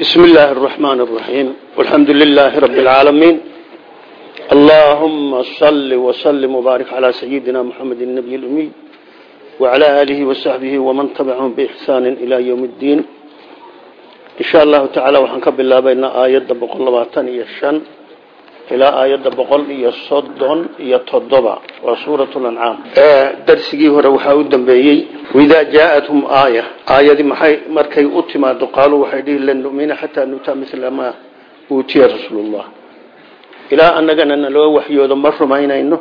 بسم الله الرحمن الرحيم والحمد لله رب العالمين اللهم صل وسلم وبارك على سيدنا محمد النبي الأمي وعلى آله وصحبه ومن تبعهم بإحسان إلى يوم الدين إن شاء الله تعالى وحنكب الله بين آيات ilaa aayadda boqol iyo soddon iyo toddoba. Waa suurat lancaam darsigii hore waxaa u dambeeyey waidaa jaathum aaya. Aayadii maxay markay u timaado qaaluu waxay dhihi lan numina xataa nutaa mila maa uutiya rasuulullah. Ilaa annagana naloo waxyoodo ma rumaynayno.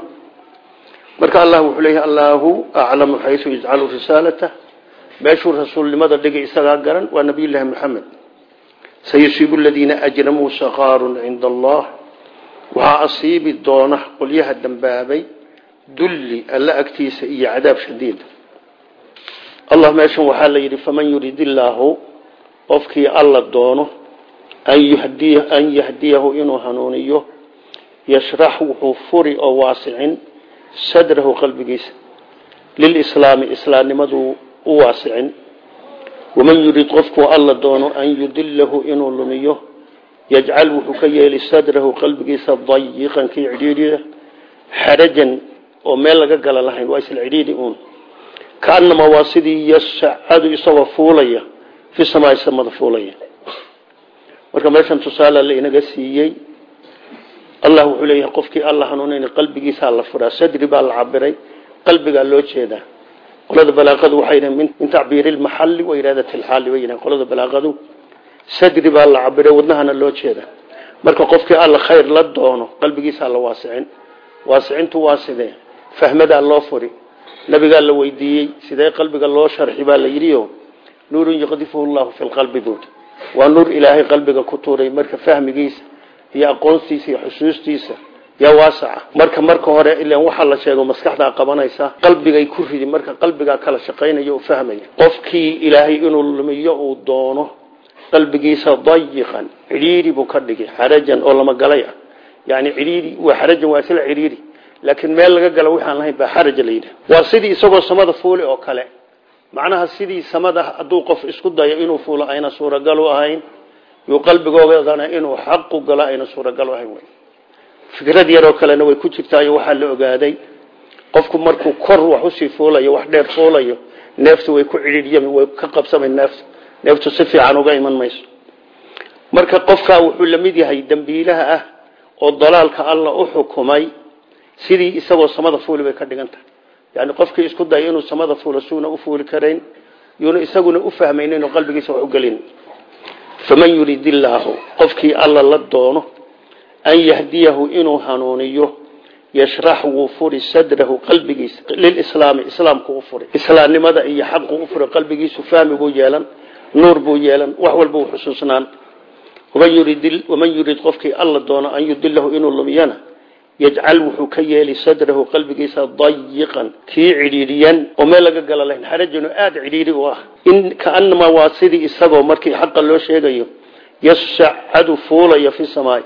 Marka allah wuxuu leeyahy allaahu aclamu xaysu yajcalu risaalata. Meeshuu rasuulnimada dhigay isagaa garan waa nabiyullaahi maxamed sayusiibu ladiina ajramuu saqaarun cinda allah waxaa asiibi doona qolyaha dambaabay dulli alla agtiisa iyo cadaab shadiid. Allah meeshan waxaa la yidhi faman yurid illaahu qofkii alla doono an yahdiyahu inuu hanuuniyo yashrax wuxuu furi oo waasicin sadrahu qalbigiisa. Lilislaami islaamnimaduu u waasicin. Waman yurid qofkuu alla doono an yudilahu inuu lumiyo yajcal wuxuu ka yeeli sadrahu qalbigiisa dayiqan kii cidhiidhiya xarajan oo meel laga gala lahayn waa isla cidhiidhi uun. Kaanamaa waa sidii yasacadu isagoo fuulaya fi samaai samada fuulaya. Marka meeshan tusaale la inaga siiyey allah wuxuu leeyahay qofkii alla hanuunayn qalbigiisaa la furaa sadri baa la cabiray qalbigaa loo jeedaa. Qolada balaaqadu waxay yidhahen min tacbiiri lmaxalli wa iraadati lxaali bay yidhahen qolada balaaqadu sadri baa la cabiray wadnahana loo jeeda. Marka qofkii alla khayr la doono qalbigiisaa la waasicin. Waasicintu waa sidee? Fahmadaa loo furi. Nabigaa la weydiiyey sidee qalbiga loo sharxi? baa la yidhio nuurun yuqdifuhu llahu fi lqalbi buud. Waa nuur ilaahay qalbiga ku tuuray marka fahmigiisa iyo aqoontiisa iyo xusuustiisa yaa waasaca. Marka marka hore ilan waxaa la sheego maskaxdaa qabanaysa qalbigay ku ridi marka qalbigaa kala shaqaynaya oo fahmaya qofkii ilaahay inuu lumiyo uu doono qalbigiisa dayiqan cidhiiri buu ka dhigay xarajan oo lama galay ah. Yani cidhiiri waa xarajan waa isla cidhiiri laakiin meel laga galo waxaan lahayn baa xaraja la yidhaha waa sidii isagoo samada fuuli oo kale. Macnaha sidii samada hadduu qof isku dayo inuu fuulo ayna suuragal u ahayn. Yuu qalbigoodana inuu xaqu galo ayna suuragal ahayn wey fikrad yaroo kalena way ku jirtaayo waxaa la ogaaday qofku markuu kor wax u sii fuulayo wax dheer fuulayo neeftu way ku cidhiiryami way ka qabsamay neeftu neeftu si fiican uga iman mayso. Marka qofkaa wuxuu la mid yahay dembiilaha ah oo dalaalka alla u xukumay sidii isagoo samada fuuli ka dhigan yani qofkii isku daya inuu samada fuulo u fuuli karayn yuuna isaguna u fahmayn inuu qalbigiisa wax u gelin. Faman yurid qofkii alla la doono an yahdiyahu inuu hanuuniyo yashrax wuu furi sadrahu qalbigiisa lilislaami islaamku u furi. Islaamnimada iyo xaqu u furi qalbigiisu fahmi buu yeelan nuur buu yeelan wax walba u xusuusnaan. Waman yurid qofkii alla doono an yudilahu inuu lumiyana yajcal wuxuu ka yeeli sadrahu qalbigiisa dayiqan kii cidhiidhiyan oo meel laga gala lahayn. Xarajanu aada cidhiidhi u ah. In kaanamaa waa sidii isagoo markii xaqa loo sheegayo yasacadu fuulaya fi samaai.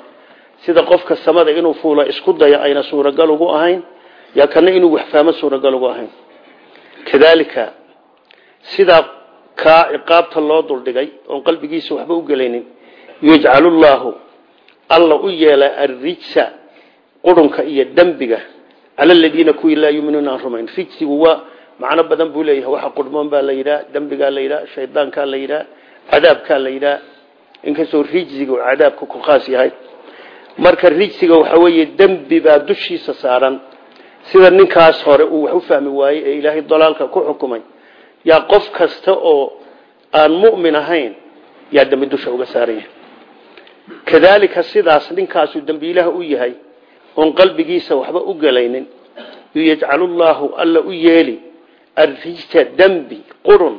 Sida qofka samada inuu fuula isku daya ayna suuragal ugu ahayn yaa kana inuu waxfahmo suuragal ugu ahayn. Kadaalika sidaa kaa ciqaabta loo duldhigay oon qalbigiisa waxba u gelaynin yajcalu llaahu alla u yeela arrijsa qurunka iyo dembiga cala aladiina kuwii laa yuminuuna aan rumayn. Rijsigu waa macno badan buu leeyahay. Waxa qurmoon baa la yidhaha dembigaa la yidhaha shaydaankaa la yidhaha cadaabkaa la yidhaha inkastoo rijsiga cadaabka ku khaas yahay. Marka rijsiga waxa weeye dembi baa dushiisa saaran. Sida ninkaas hore uu wax u fahmi waayey ee ilaahay dalaalka ku xukumay yaa qof kasta oo aan mu'min ahayn yaa dembi dusha uga saaranya kadaalika sidaas ninkaasuu dembiilaha u yahay oon qalbigiisa waxba u gelaynin yajcalu llaahu alla u yeeli arrijta dembi qurun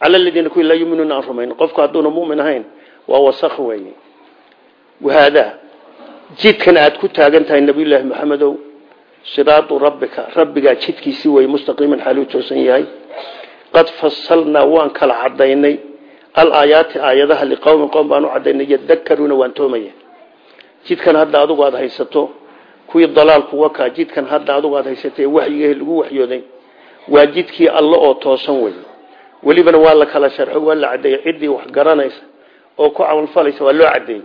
cala aladiina kuwi laa yuminuuna aan rumayn qofku hadduuna mumin ahayn waa wasakh weeye. Wahaadaa jidkan aad ku taagan tahay nabiyullaahi maxamedow siraadu rabbika rabbigaa jidkiisii weye mustaqiiman xaaluu toosan yahay qad fasalnaa waan kala cadaynay alaayaati aayadaha liqowmin qowm baan u cadaynay yadakaruuna waan toomaya. Jidkan hadda adugu aada haysato kuwii dalaalku wakaa jidkan hadda adugu aad haysatay waxyiga lagu waxyooday waa jidkii alle oo toosan wey welibana waa la kala sharxo waa la cadeeyey ciddii wax garanaysa oo ku camalfalaysa waa loo cadeeyey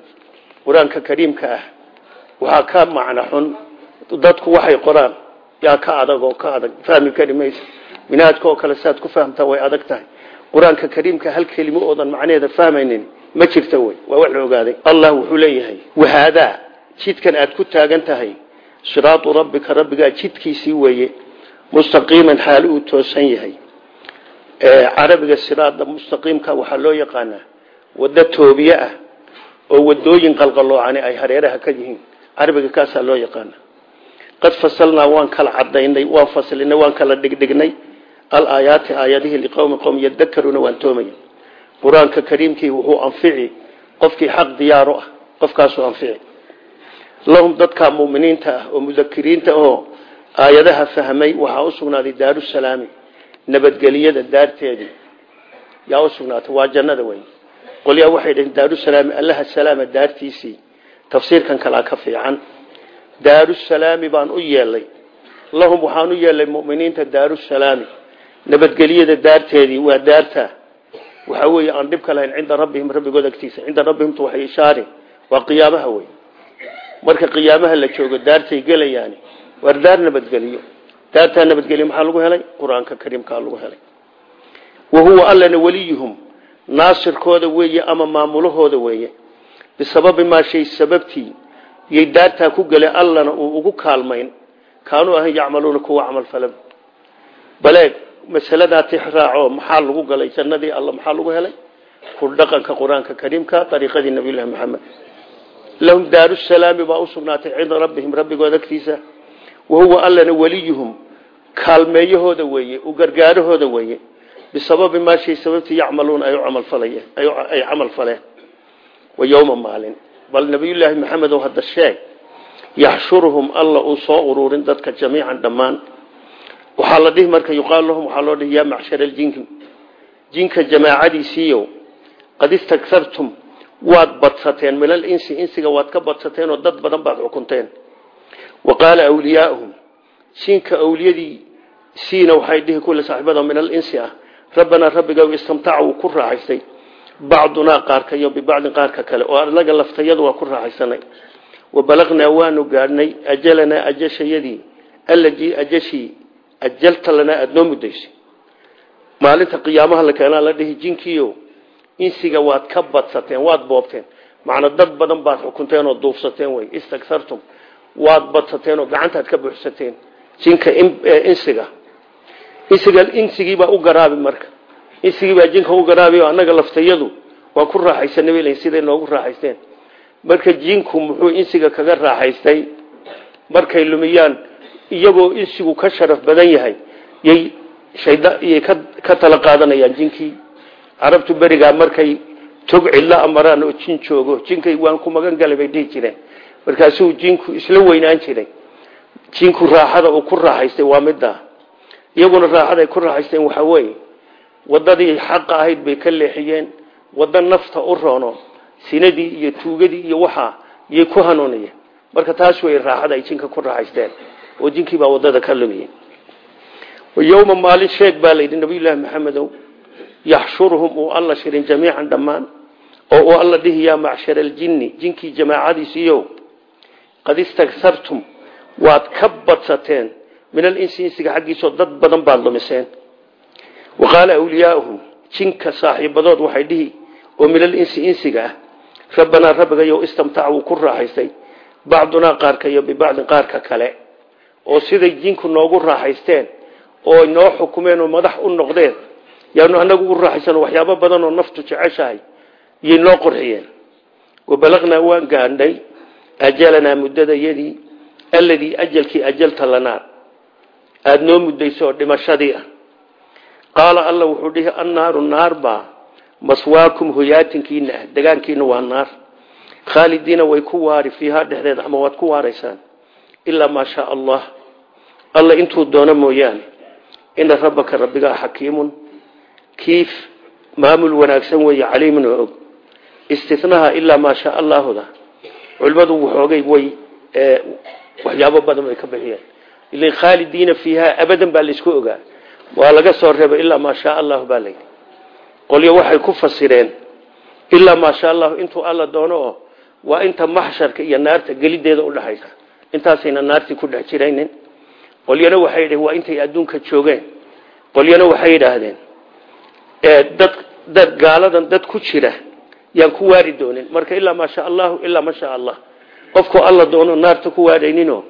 qur'aanka kariimka ah waxaa ka macno xun. Dadku waxay qoraan yaa ka adag oo ka adag fahmi kari maysa minaadka oo kale saad ku fahamtaa way adag tahay. Qur'aanka kariimka hal kelimo oodan macnaheeda fahmaynin ma jirta wey waa wax la ogaaday. Allah wuxuu leeyahay wahaadaa jidkan aad ku taagan tahay. Siraatu rabbika rabbigaa jidkiisii weeye. Mustaqiiman xaali uu toosan yahay. Carabiga siraada mustaqiimka waxaa loo yaqaanaa waddo toobiye ah oo wadooyin qalqaloocani ay hareeraha ka yihiin. Carabiga kaasaa loo yaqaana qad fasalnaa waan kala cadaynay waan faslinay waan kala dhigdhignay alaayaati aayadihii liqowmi qowm yadakaruuna waan toomaya qur'aanka kariimkii wuxuu anfici qofkii xaq diyaaru ah qofkaasuu anfici. Lahum dadka muminiinta ah oo mudakiriinta oo aayadaha fahmay waxaa u sugnaaday daarusalaami nabadgeliyada daarteedii yaa u sugnaatay waa jannada wey qolyaa waxay dhaheen daarusalaami allaha salaama daartiisii tafsiirkan kalaa ka fiican. Daarusalaami baan u yeelay lahum waxaan u yeelay muminiinta daarusalaami nabadgelyada daarteedii waa daarta. Waxaa weeye aan dhibka lahayn cinda rabbihim rabbigood agtiisa. Cinda rabbihimtu waxay ishaari waa qiyaamaha wey marka qiyaamaha la joogo daartay gelayaani waar daar nabadgeliyo. Daartaa nabadgelyo maxaa lagu helay? Qur'aanka lagu helay. Wa huwa allana weliyuhum naasirkooda weeye ama maamulahooda weeye. Bisababi maa shay sababtii yay daartaa ku gelay allana uu ugu kaalmayn. Kaanuu ahan yacmaluuna kuwa camal falan baleeg masaladaa tixraaco maxaa lagu galay jannadii alla maxaa lagu helay? Ku dhaqanka qur'aanka kariimka ariiqadii nabiyullahi maxamed lahum daarusalaami baa usugnaatay cinda rabbihim rabbigood agtiisa. Wahuwa allana weliyuhum kaalmeeyahooda weeye u gargaarahooda weeye. Bisababi maa shay sababtii yacmaluuna ay camal faleen. Wa yowma maalin. Bal nabiyullaahi maxamed oo hadda sheeg yaxshuruhum alla uu soo ururin dadka jamiican dhammaan waxaa la dhihi marka yuqaalu lahum waxaa loo dhihi yaa macshar aljinki jinka jamaacadiisiiyo qad istaktartum waad badsateen min alinsi insiga waad ka badsateen oo dad badan baad xukunteen. Wa qaala awliyaauhum jinka awliyadii siina waxay dhihi kulle saaxiibada min alinsi ah. Rabbanaa rabbiga istamtaca wuu ku raaxaystay. Bacdunaa qaarka iyo bibacdin qaarka kale oo anaga laftayadu waa ku raaxaysanay. Wa balagnaa waanu gaadhnay ajalanaa ajashayadii allajii ajashii ajalta lanaa aada noo muddaysay maalinta qiyaamaha la keenaa la dhihi jinkiio insiga waad ka badsateen waad boobteen macnaa dad badan baad xukunteen oo duufsateen wey istaktartum waad badsateen oo gacantaad ka buuxsateen jinka insiga insiga insigiibaa u garaabi marka insigiibaa jinka u garaabi annaga laftayadu waa ku raaxaysanay bay leeyihiin siday noogu raaxaysteen marka jinku muxuu insiga kaga raaxaystay markay lumiyaan iyagoo insigu ka sharaf badan yahay yay yay ka tala qaadanayaan jinkii. Carabtu berigaa markay tog cidlo amaraan oo jin joogo jinkay waan ku magan galay bay dhihi jireen. Markaasuu jinku isla weynaan jiray. Jinku raaxada uu ku raaxaystay waa middaa iyaguna raaxada ay ku raaxaysteen waxaa weeye wadadii xaqa ahayd bay ka leexiyeen waddo nafta u roono sinadii iyo tuugadii iyo waxaa yay ku hanuuniyeen marka taas wey raaxada ay jinka ku raaxaysteen oo jinkii baa waddada ka lumiyey yowma maalin sheeg baa layidhi nabiyullaahi maxamedow yaxshuruhum uu alla shirin jamiican dhammaan oo uu alla dhihi yaa macshar aljinni jinkii jamaacadiisiiyo qad istaktartum waad ka badsateen min alinsi insiga xaggiisoo dad badan baad lumiseen. Wa qaala awliyaauhum jinka saaxiibadood waxay dhihi oo min alinsi insiga ah rabbanaa rabbigayo istamtaca wuu ku raaxaystay bacdunaa qaarka iyo bibacdin qaarka oo siday jinku noogu raaxaysteen oo noo xukumeen oo madax u noqdeen yaanu anagu ugu raaxaysan waxyaabo badan oo naftu jeceshahay yay noo qurxiyeen. Wabalagnaa waan gaadhnay ajalanaa muddadayadii alladii ajalkii ajalta lanaa aada noo muddayso dhimashadii ah. Qaala alla wuxuu dhihi annaaru naar baa maswaakum hoyaatinkiina ah degaankiina waa naar. Khaalidiina way ku waari fiihaa dhexdeeda ama waad ku waaraysaan ilaa maa shaa allah. Alla intuu doono mooyaane ina rabbaka rabbigaa xakiimun. Kiif maamul wanaagsan weeye caliimun oo og. Istinaha ilaa maa shaa allaahuda culimmadu waxoogay way waxyaabo badan bay ka bixiyeen. Ilin khaalidiina fiihaa abadan baa laysku ogaa. Waa laga soo reebay ilaa maa shaa allahu baa layidhi qolyo waxay ku fasireen ilaa maasha allahu intuu alla doono oo waa inta intaasayna naartii ku dhex jiraynin. Qolyana waxay dhaheen waa intay adduunka joogeen. Qolyana waxay yidhaahdeen dad dad gaaladan dad ku jira yaan ku waari doonin. Marka ilaa maasha allahu ilaa masha allah. Qofkoo alla doono naarta ku waarayninoo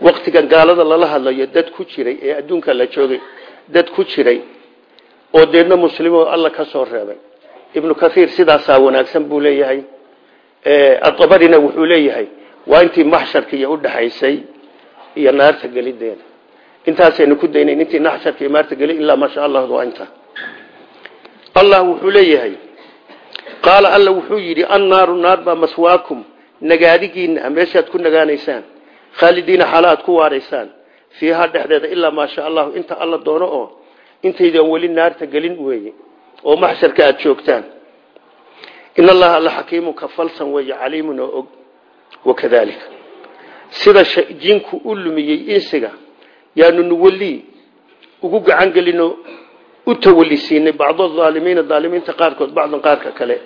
waktigan gaalada lala hadlayo dad ku jiray ee adduunka la joogay dad ku jiray oo deedna muslimo alla ka soo reebay. Ibnu kaiir sidaasaa wanaagsan buu leeyahay. Adabarina wuxuu leeyahay waa intii maxsharka iyo udhaxaysay iyo naarta gelideeda intaasaynu ku daynayn intii naxsharka naarta geli ilaa maasha allah waa inta allah wuxuu leeyahay qaala alla wuxuu yidhi annaaru naar baa maswaakum nagaadigiina meeshaad ku nagaanaysaan khaalidiina xaala aad ku waaraysaan fiihaa dhexdeeda ilaa maasha allahu inta alla doono oo intaydan weli naarta gelin weeye oo maxsharka aada joogtaan. In allaha alla xakiimun ka wakadaalika sida jinku u lumiyey insiga yaanu nuwalii ugu gacan gelino u tawalisiinay bacdo aalimiina aalimiinta qaarkood bacdan qaarka kale.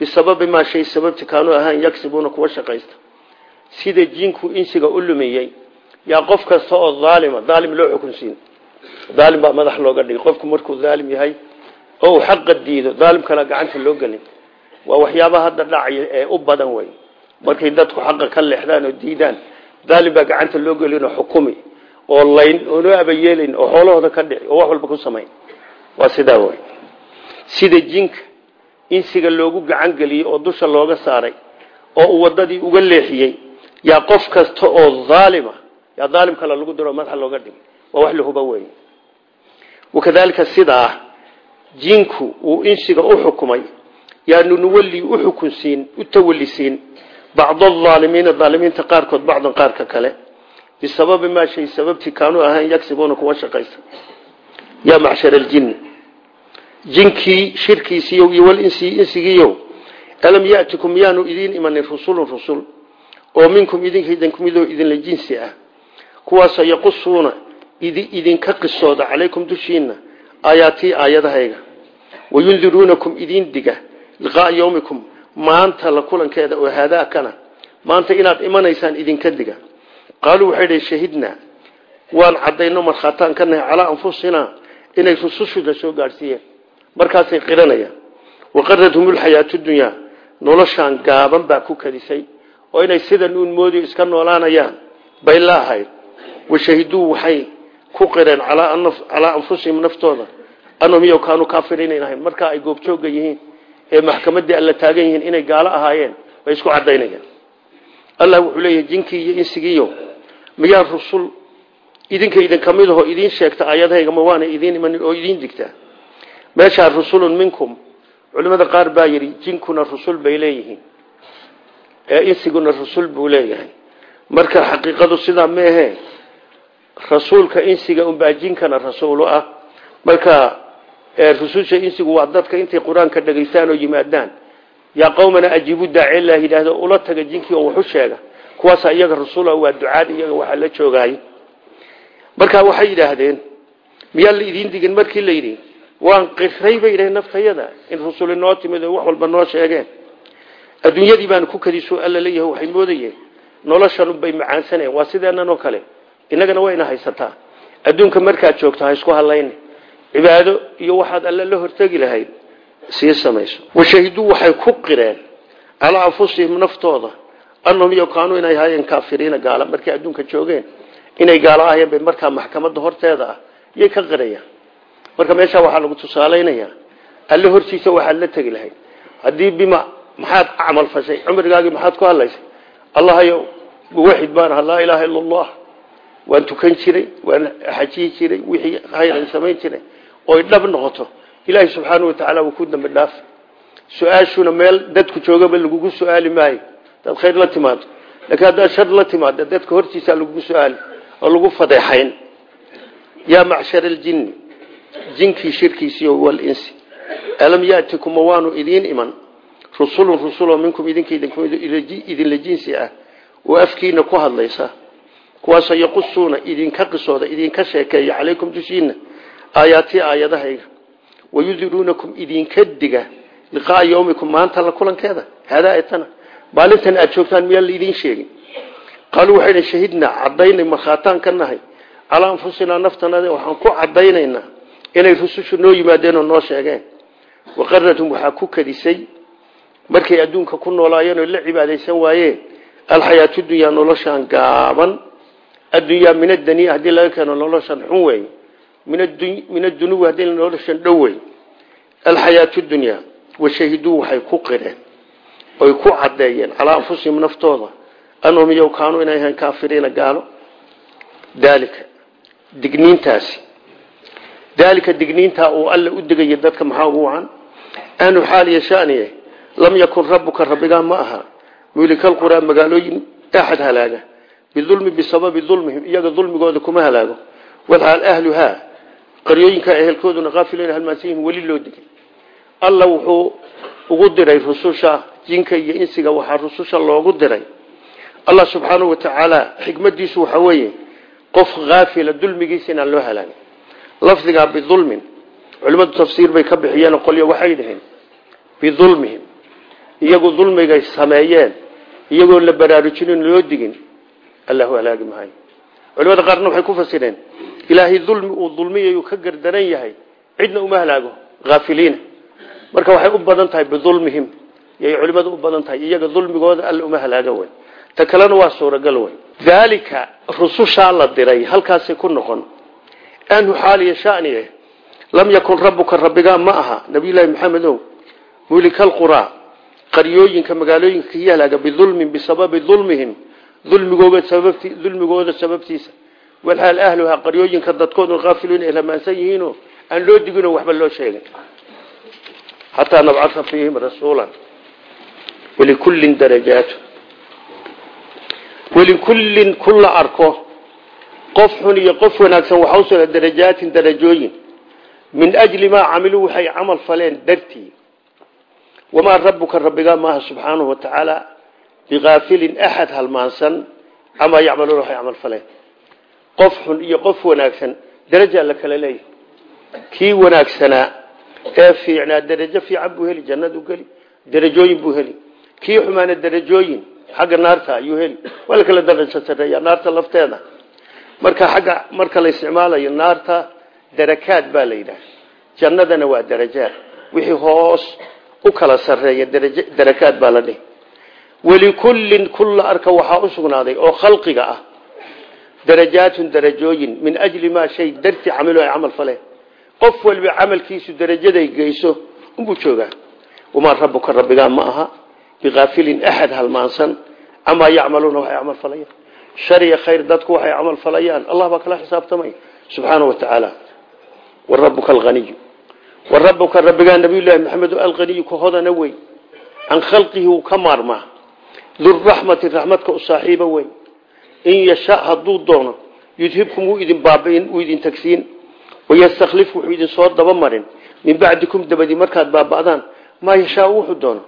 Bisababi maa shay sababti kaanuu ahaan yagsibuuna kuwa shaqaysta. Sida jinku insiga u lumiyey yaa qof kasta oo aalima aalim loo xukunsiin aalim baa madax looga dhigay. Qofku markuu aalim yahay oo uu xaqa diido aalimkana gacanta loo gelin. Waa waxyaabaha hadda dhacaya ee u badan wey markay dadku xaqa ka leexdaan oo diidaan aalim baa gacanta loo gelinoo xukumi oo layn oonoo abayeelayn oo xoolahooda ka dhici oo wax walba ku samayn. Waa sidaa wey sida jinka insiga loogu gacan geliyey oo dusha looga saaray oo wadadii uga leexiyey yaa qof kasta oo aalima yaa aalim kale lagu diro madaxa looga dhigay waa wax lahuba wey wakadaalika sidaa jinku uu insiga u xukumay yaanu nuwali u xukunsiin u tawalisiin bacdo aalimiina aalimiinta qaarkood bacdan qaarka kale bisababi maa shay sababtii kaanuu ahaan yagsibuuna kuwa shaqaysta yaa macshar aljin jinkii shirkiisiiyo iyo walinsi insigiiyo alam yatikum miyaanu idiin imanin rusulun rusul oo minkum idinka idinkumidoo idinla jinsi ah kuwaasoo yaqusuuna idinka qisooda calaykum dushiina aayaatii aayadahayga wayundiruunakum idiin diga liqaaa yawmikum maanta la kulankeeda oo haadaakana maanta inaad imanaysaan idinka diga. Qaaluu waxay dhi shahidnaa waan cadayno markhaataan ka nahay calaa anfusinaa inay rusushuda soo gaadhsiiyeen. Markaasay qiranayaan. Waqarathum lxayaatu dunyaa noloshaan gaaban baa ku kadisay oo inay sidan uun moodiyo iska noolaanayaan. Bay la ahayd washahiduu waxay ku qireen calaa anfusihim naftooda. Anahum iyo kaanuu kaafiriin ahayn. Markaa ay goobjooga yihiin ee maxkamadii alla taagan yihiin inay gaalo ahaayeen bay isku cadaynayaan allah wuxuu leeyahay jinkii iyo insigiiyo miyaa rusul idinka idinka mid aho idiin sheegta aayadahayga ma waana idiin imanin oo idiin digtaa meeshaa rusulun minkum culimada qaar baa yidhi jinkuna rusul bay leeyihiin. Ee insiguna rusul buu leeyahay. Marka xaqiiqadu sidaa meehe rasuulka insiga unbaa jinkana rasuulu ah. Marka rususha insigu waa dadka intay qur'aanka dhegaystaan oo yimaadaan. Yaa qowmana ajiibu daaci lah yidhaahdo ula taga jinkii oo waxu sheega. Kuwaasa iyaga rasuula waa ducaad iyaga waxaa la joogaay. Marka waxay yidhaahdeen miyaa la digin? Markii la yidhi waan qiray bay yidhaheen naftayada in rusul inoo timid wax walba noo sheegeen. Adduunyadii baanu ku kadiso alla leeyahay waxay moodayeen. Noloshan bay macaansaneen waa sideennan oo kale innagana wayna haysataa. Adduunka markaad joogto ha isku hadlayna cibaado iyo waxaad alle la hortegi lahayd sii samayso. Washahiduu waxay ku qireen calaa anfusihim naftooda anahum iyo kaanuu inay ahaayeen kaafiriina gaala markay adduunka joogeen inay gaalo ahayeen bay markaa maxkamadda horteeda ah iyay ka qirayaan. Marka meeshaa waxaa lagu tusaalaynayaa alle hortiisa waxaad la tegi lahayd. Haddii bima maxaad camal fashay cumrigaagii maxaad ku hadlaysay allahayo muwaxid baan aha laa ilaaha ila allah waan tukan jiray waan xajiyi jiray wixii oy dhab noqoto. Ilaahay subxaanau watacaala wuu ku dambi dhaaf. Su'aashuna meel dadku joogaba lagugu su'aali maayo. Hadaad khayr la timaado laakiin haddaad shar la timaado dadka hortiisa lagugu su'aali oo lagu fadeexayn. Yaa macshar aljinni jinkii shirkiisiiyo walinsi alam yatikuma waanu idiin iman? Rusulun rusuloo minkum idinka idinla jinsi ah. Oo afkiina ku hadlaysa. Kuwaasoo yaqusuuna idinka qisooda idinka sheekeeya calaykum dushiina aayaatii aayadahayga. Wayudiruunakum idinka diga liqaaa yawmikum maanta la kulankeeda? Haadaa etana maalintan aad joogtaan miyaa laidin sheegin? Qaaluu waxay shahidnaa cadaynay markhaataan ka nahay. Calaa anfusinaa waxaan ku cadaynaynaa inay rusushu noo yimaadeen oo noo sheegeen. Waqaratum waxaa ku kadisay markay adduunka ku noolaayeen oo la cibaadaysan waayeen alxayaatu dunyaa noloshaan gaaban. Addunyaa min adaniya haddii laga keeno noloshan xun wey min adunuwi haddii noloshan dhow wey alxayaatu dunyaa washahiduu waxay ku qireen oy ku cadeeyeen calaa anfusihim naftooda anhum iyow kaanuu inay ahayn kaafiriina gaalo daalika digniintaasi daalika digniintaa uu alle u digaya dadka maxaa ugu wacan anu xaaliya shaniye lam yakun rabuka rabbigaa ma aha mulikalquraa magaalooyin axad halaaga bidulmi bisababi dulmihim iyaga dulmigooda kuma halaago walxaal ahluhaa qaryooyinka ehelkooduna kaafilan halmaansan weli loo digay alla wuxuu ugu diray rususha jinka iyo insiga waxaa rususha loogu diray. Allah subxaanau watacaala xikmadiisu waxa weeye qof haafila dulmigiisa inaan loo halaagin. Lafdigaa bidulmin culimmadu tafsiir bay ka bixiyeen qolyo waxay dhaheen bidulmihim. Iyagu dulmigay sameeyeen iyagoo la baraarujinin loo digin allahu halaagi maayo culimada qaarna waxay ku fasireen ilaahay dulmi uu dulmiyayuu ka gardaran yahay. Cidna uma halaago. Haafiliina marka waxay u badan tahay bidulmihim. Yay culimadu u badan tahay. Iyaga dulmigooda alla uma halaaga wey ta kalena waa suuragal wey daalika rusushaa la diray halkaasay ku noqon. Anhu xaaliya shaniye lam yakun rabuka rabbigaa ma aha. Nabiyulaahi maxamedow mulikalquraa qaryooyinka magaalooyinka kii halaaga bidulmin bisababi sababti dulmigooda sababtiisa walxaal ahluhaa qaryooyinka dadkoodu kaafiluun ay lamaansan yihiinoo aan loo diginoo waxba loo sheegin. Xataa nabcaa fiihim rasuulan. Walikullin darajaatu walikullin kulla arko. Qof xun iyo qof wanaagsan waxaa usugna darajaatin darajooyin. Min ajli maa camiluu waxay camal faleen dartii. Wamaa rabuka rabbigaa maaha subxaanahu watacaala biaafilin axad halmaansan. Camaa yacmaluuna waxay camal faleen qof xun iyo qof wanaagsan darajaa la kala leeyahy kii wanaagsanaa ee fiicnaa darajo fiican buu heli jannadu geli darajooyin buu heli. Kii xumaana darajooyin xagga naarta ayuu heli. Waa la kala darajo sareeya naarta lafteeda. Marka xagga marka la isticmaalayo naarta darakaad baa la yidhaha jannadana waa darajaad wixii hoos u kala sareeya darakaad baa la dhihi. Walikullin kulla arka waxaa u sugnaaday oo khalqiga ah darajaatun darajooyin min ajli maa shay darti camilo ay camal faleen qof walba camalkiisu darajaday geyso unbuu joogaa. Wamaa rabuka rabbigaa ma aha biaafilin axad halmaansan camaa yacmaluuna waxay camal falayaan. Shariya khayr dadku waxay camal falayaan. Allah baa kala xisaabtamay. Subxaanau watacaala warabuka alaniyu warabuka rabbigaa nabiyullaahi maxamed alaniyu ka hodana wey can khalqihi wuu ka maarmaa. Duraxmati raxmadka u saaxiiba wey in yasha hadduu doono yudhibkum wuu idin baabiin wuu idin tagsiin wayastakhlif wuxuu idin soo dabamarin min bacdikum dabadi markaad baaba'daan maa yashaa wuxuu doono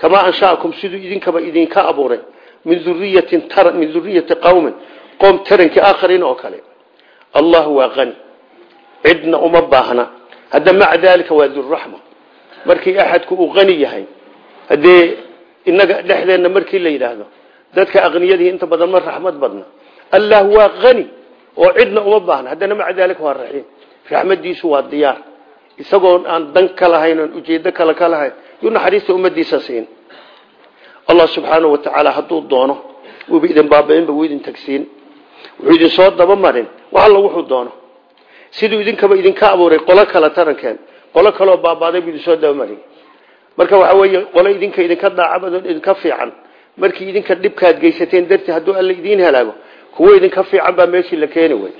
kamaa anshaakum siduu idinkaba idinka abuuray min uriyatin min duriyati qowmin qoom tarankii aakhariin oo kale allah waa qani cidna uma baahna hadda maca daalika waa duraxma markii axadku uu qani yahay haddee inaga dhexdeenna markii dadka aqniyadii inta badan ma raxmad badna. Allah waa qani oo cidna uma baahna. Haddana maca daalika waa raxiim raxmadiisu waa diyaar. Isagoo aan dan ka lahayn oon ujeedo kale ka lahayn yuu naxariista ummadiisa siin. Allah subxaanahu watacaala hadduu doono wuuba idin baabainba wuu idin tagsiin. Wuxuu idin soo dabamarin. Wax alla wuxuu doono. Siduu idinkaba idinka abuuray qolo kale tarankeen qolo kaleoo baabaaday buu idin soo dabamarin. Marka waxa weeye qolo idinka idinka daacabadoon idinka fiican markii idinka dhibkaad geysateen dartii hadduu alla idiin halaago kuwo idinka fiican baa meeshii la keeni wey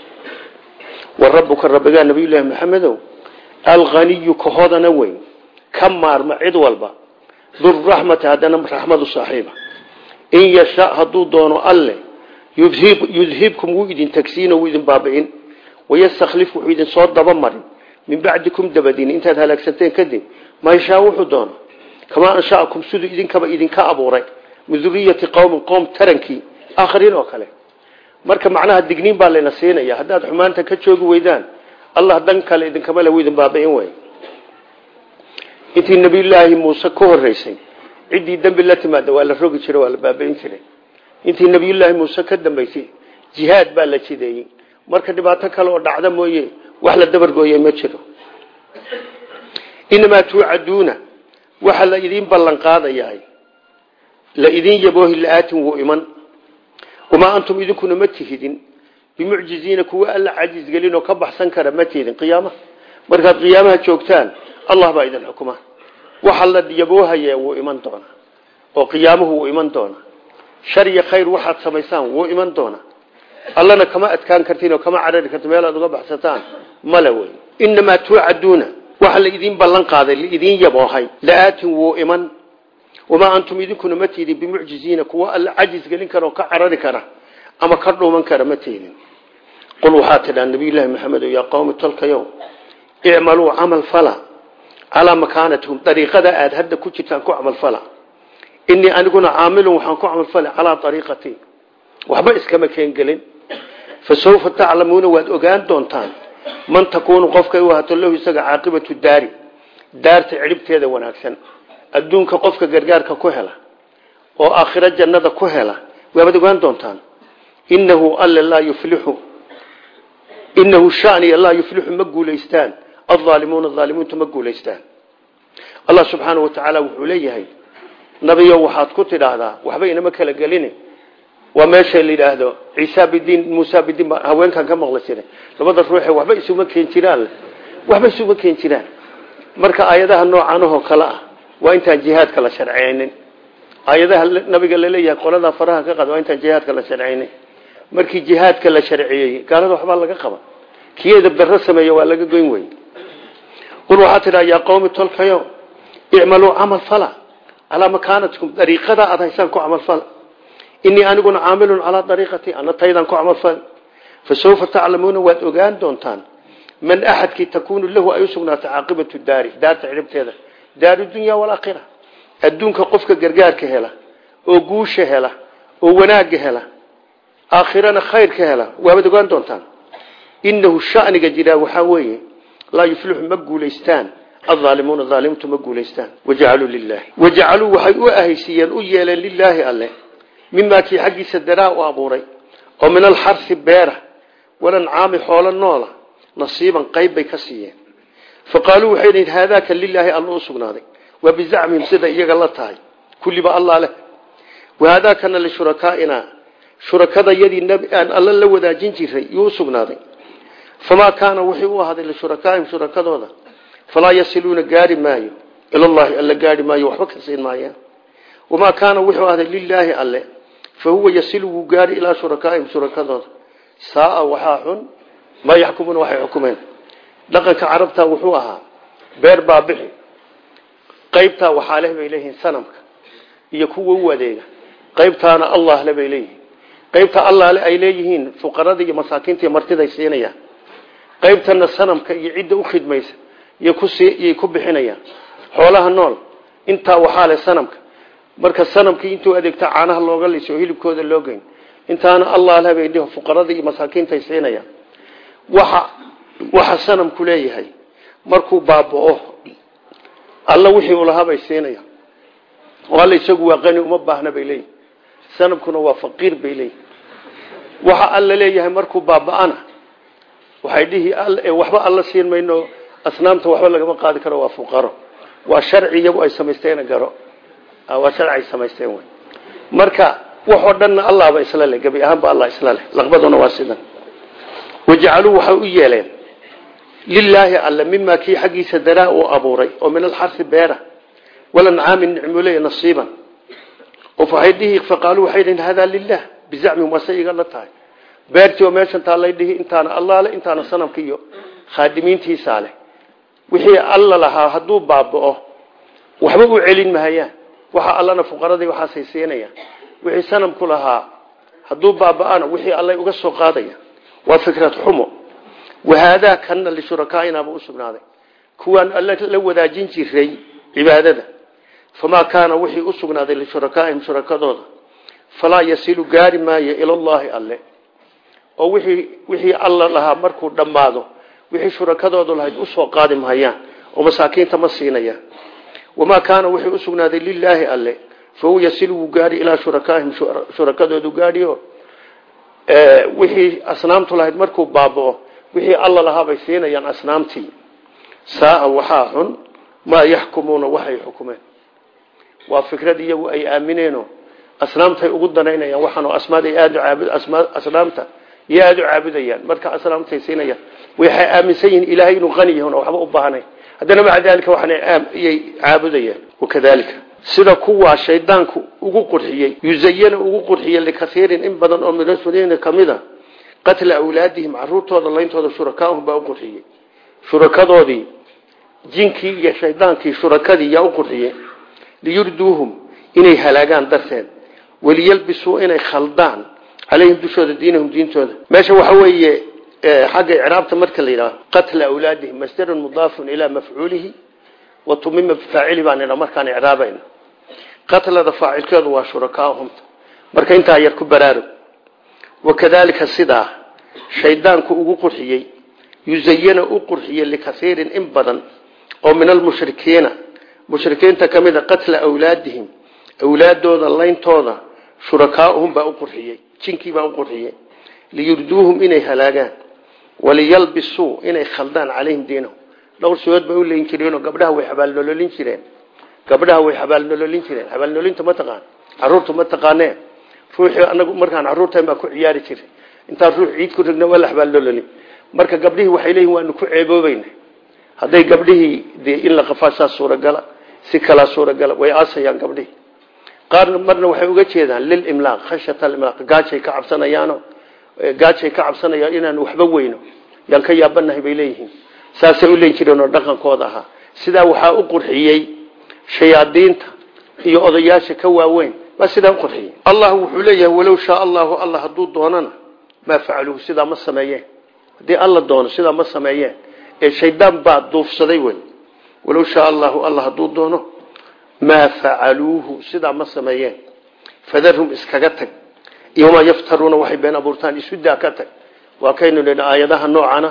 wa rabuka rabbigaa nabiyullaahi maxamedow alaniyu ka hodana weyn ka maarma cid walba durraxmati haddana raxmadu saaxiiba. In yasha hadduu doono alle yudhibkum wuu idin tagsiino wuu idin baabi'in. Wayastakhlif soo dabamarin min bacdikum dabadiin intaad halaagsanteen kadib ma yashaa wuxuu doono. Kamaa anshaakum siduu idinkaba idinka abuuray min duriyati qowmin qowm tarankii aakhariin oo kale. Marka macnaha digniin baa layna siinaya haddaad xumaanta ka joogi weydaan allah dan kale idinkama le wuu idin baabi'in wey intii nabiyullaahi muuse ka horeysay ciddii dembi la timaada waa la rogi jiray waa la baabain jiray. Intii nabiyullaahi muuse ka dambeysay jihaad baa la jideeyey. Marka dhibaato kale oo dhacda mooye wax la dabargooyey ma jiro. Inamaa tuucaduuna waxa la idiin ballan qaadayahay la idin yaboohi la-aatin wuu iman. Wamaa antum idinkuna ma tihidin. Bimucjiziina kuwa alla cajisgelin oo ka baxsan kara ma tihidin. Qiyaamaha markaad qiyaamaha joogtaan allah baa idin xukuma. Waxa la yaboohaya wuu iman doonaa oo qiyaamuhu wuu iman doonaa shar iyo khayr waxaad samaysaan wuu iman doonaa allana kama adkaan kartiin oo kama carari karti meel aad uga baxsataan laidin wamaa antum idinkuna ma tiidin bimucjiziina kuwa alla cajis gelin kara oo ka carari kara ama ka dhuuman kara ma tiidin qul waxaa tidhaa nabiyullaahi maxamed yaa qowmi tolkayow icmaluu camal fala calaa makaanatihum dariiqada aada hadda ku jirtaan ku camalfala inii aniguna caamilun waxaan ku camalfala calaa ariiqatii waxba iskama keengelin fa sawfa taclamuuna waad ogaan doontaan man takuunu qofkay u ahato lahu isaga caaqibatu daari daarta cidhibteeda wanaagsan adduunka qofka gargaarka ku hela oo aakhiro jannada ku hela waabaad ogaan doontaan inahu alle laa yuflixu inahu shaniya laa yuflixu ma guulaystaan. Aldaalimuuna aalimuunta ma allah subxaanau watacaala wuxuu leeyahay nabiyo waxaad ku tidhaahdaa waxba inama kala gelin waa meesha la yidhaahdo ciisa bidiin muusa bidiin haweenkan ka maqla labada ruuxe waxba isuma keen jiraan. Waxba isuma keen jiraan. Marka aayadaha noocanahoo kale ah waa intaan jihaadka la sharceynin aayadaha nabiga la leeyahay qoladaa faraha ka qada waa intaan jihaadka la sharceynin markii jihaadka la sharciyeeyey gaalada waxbaa laga qaba. Kiyeeda daro sameeya waa laga goyn wey qul waxaa tidhaa yaa qowmi tolkayo icmaluu camal fala. Calaa makaanatikum dariiqada aad haysaan ku camal fala inii aniguna caamilun calaa dariiqatii ana taydaan ku camal fala fa sawfa taclamuuna waad ogaan doontaan. Man axadkii takuunu lahu ay usugnaatay caaqibatu daari daarta cidhibteeda daaru dunya walaakhira adduunka qofka gargaarka hela oo guusha hela oo wanaagga hela aakhirana khayrka hela waabaad ogaan doontaan. Inahu shaniga jiraa waxaa weeye laa yuflixu ma guulaystaan. Aalimuuna aalimuuntu ma guulaystaan. Wajacaluu lilahi wajacaluu waxay u ahaysiiyeen u yeeleen lilaahi alle mimaa kii xaggiisa daraa u abuuray oo min alxarsi beera walancaami xoolo noola nasiiban qayb bay ka siiyeen faqaaluu waxay dhaheen haadaaka lilaahi alla u sugnaaday waa bizacmihim sida iyaga la tahay kulliba allah leh wahaadaakana lishurakaaina shurakada yadii aan alla la wadaajin jiray yuu usugnaaday famaa kaana wixii u ahaaday lishurakaahim shurakadooda falaa yasiluuna gaari maayo ilallahi alla gaari maayo waxba ka siin maayaan wamaa kaana wuxuu ahday lilaahi alle fa huwa yasilu wuu gaari ilaa shurakaaihim shurakadooda saaa waxaa xun maa yaxkumuuna waxay dhaqanka carabta wuxuu ahaa beer baabixi. Qaybtaa waxaa leh bay sanamka iyo kuwa u adeega. Qaybtaana allah le bay leeyihiin. Qaybta allah le ay leeyihiin fuqarada iyo masaakiinta martiday siinayaan. Qaybtana sanamka iyo cidda u khidmaysa yay ku bixinayaan. Xoolaha nool intaa waxaa leh sanamka. Marka sanamkii intuu adeegta caanaha looga liso hilibkooda loo intaana allah leh bay fuqarada iyo masaakiintay siinayaan. Waxa waxa sanamku leeyahay. Markuu baaba'o alla wixii uu lahaa bay siinayaan oo alla isagu waa qani uma baahna bay leeyihiin sanamkuna waa faqiir bay leeyihiin waxa alla leeyahay markuu baaba'ana waxay dhihi waxba alla siin mayno asnaamta waxba lagama qaadi karo waa fuqaro. Waa sharci iyagu ay samaysteen garo. Waa sharci ay samaysteen wey marka waxoo dhanna allahba isla leh gebi ahaanba allah isla leh. Laqbaduna waa sidan. Wajacaluu waxay u yeeleen lilaahi alle mimaa kii xaggiisa daraa uu abuuray oo min alxarsi beera walancaami nicmoley nasiiban. Faqaaluu waxay dhihin hadaa lilah bizacmihim waase iga la tahay. Beertii oo meeshan taallay dhihi intaana allah leh intaana sanamka iyo khaadimiintiisaa leh. Wixii alla lahaa hadduu baaba'o waxba u celin mahayaan waxa allana fuqaradii waxaasay siinayaan. Wixii sanamku lahaa hadduu baaba'ana wixii allay uga soo qaadaya waa fikrad xumo wahaadaa kanna lishurakaainaaba u sugnaaday kuwaan alla la wadaajin jiray cibaadada famaa kaana wixii u sugnaaday lishurakaaihim shurakadooda falaa yasilu gaari maayo ilallaahi alle oo wixii wixii alla lahaa markuu dhammaado wixii shurakadoodu lahayd u soo qaadi mahayaan oo masaakiinta ma siinayaan wamaa kaana wixii usugnaaday lilaahi alle fahuwa yasilu wuu gaadhi ilaa shurakaahim shurakadoodu gaadhiyo wixii asnaamtu lahayd markuu baabao wixii alla lahaabay siinayaan asnaamtii. Saaa waxaa xun maa yaxkumuuna waxay xukumeen. Waa fikrad iyagu ay aamineenoo asnaamtay ugu danaynayaan waxaanoo asmaad ay aada caabud asnaamta iyo aada u caabudayaan marka asnaamtay siinayaan waxay aaminsan yihiin ilaahay inuu qani yahin oo waxba u baahnayn. Haddana maca daalika waxaanayay caabudayaan. Wakadalika sida kuwaa shaydaanku ugu qurxiyey yuzayana ugu qurxiyey likaiirin in badan oo minasuliina ka mid a qatla awlaadihim caruurtooda layntooda shurakaahum baa u qurxiyey. Shurakadoodii jinkii iyo shaydaankii shurakadii yaa u qurxiyey. Liyurduuhum inay halaagaan darteed. Waliyalbisuu inay khaldaan calayhim dushooda diinahum diintooda. Meesha waxa weeye xagga icraabta marka la yidhaho qatla awlaadihim masdarun mudaafun ilaa mafcuulihi wa tumima bifaacili baan idha markaan icraabayna qatlada faacilkeedu waa shurakaahumta marka intaa yar ku baraarug wakadalika sidaa shaydaanku ugu qurxiyey yuzayana u qurxiyey likaiirin in badan oo min almushrikiina mushrikiinta ka mid a qatla awlaadihim awlaadooda layntooda shurakaauhum baa u qurxiyey jinkii baa u qurxiyey liyurduuhum inay halaagaan waliyalbisuu inay khaldaan calayhim diinahum. Dhowr sigood bay u leyn jireenoo gabdhaha way xabaalnololin jireen gabdhaha way xabaalnololin jireen xabaalnolinta ma taqaan carruurta ma taqaanee ruuxii anagu markaan caruurtan baa ku ciyaari jiray. Intaan ruux ciid ku rigna waa la xabaalnololin marka gabdhihii waxay leeyihiin waanu ku ceeboobayna hadday gabdhihii dee in la qafaasaa suuragala si kalaa suuragala way aasayaan gabdhihii. Qaarna marna waxay uga jeedaan lilimlaaq khashyata alimlaaq gaajay ka cabsanayaano gaajay ka cabsanayaan inaan waxba weyno yaan ka bay leeyihiin. Saasay u leen jireen oo dhaqankooda ahaa. Sidaa waxaa u qurxiyey shayaadiinta iyo odayaasha ka waaweyn baa sidaa u qurxiyey allah wuxuu leeyahay walow shaa allahu alla hadduu doonana maa facaluuhu sidaa ma sameeyeen. Haddii alla doono sidaa ma sameeyeen. Ee shaydaan baa duufsaday wey walow shaa allahu alla hadduu doono maa facaluuhu sidaa ma sameeyeen. Fadarhum iskaga tag. Iyomaa yaftaruuna waxay been abuurtaan isudaa ka tag. Waa kaynu nidhi aayadaha noocana.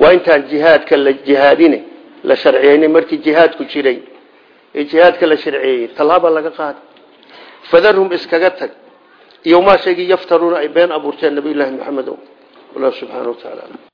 Waa intaan jihaadka la jihaadine la sharciyeynay markii jihaadku jiray. Ee jihaadka la sharciyeeyey tallaaba laga qaada fadarhum iskaga tag iyomaa shaygii yaftaruuna ay been abuurteen nabiyullaahi maxamedo wallahu subxaana wa tacaala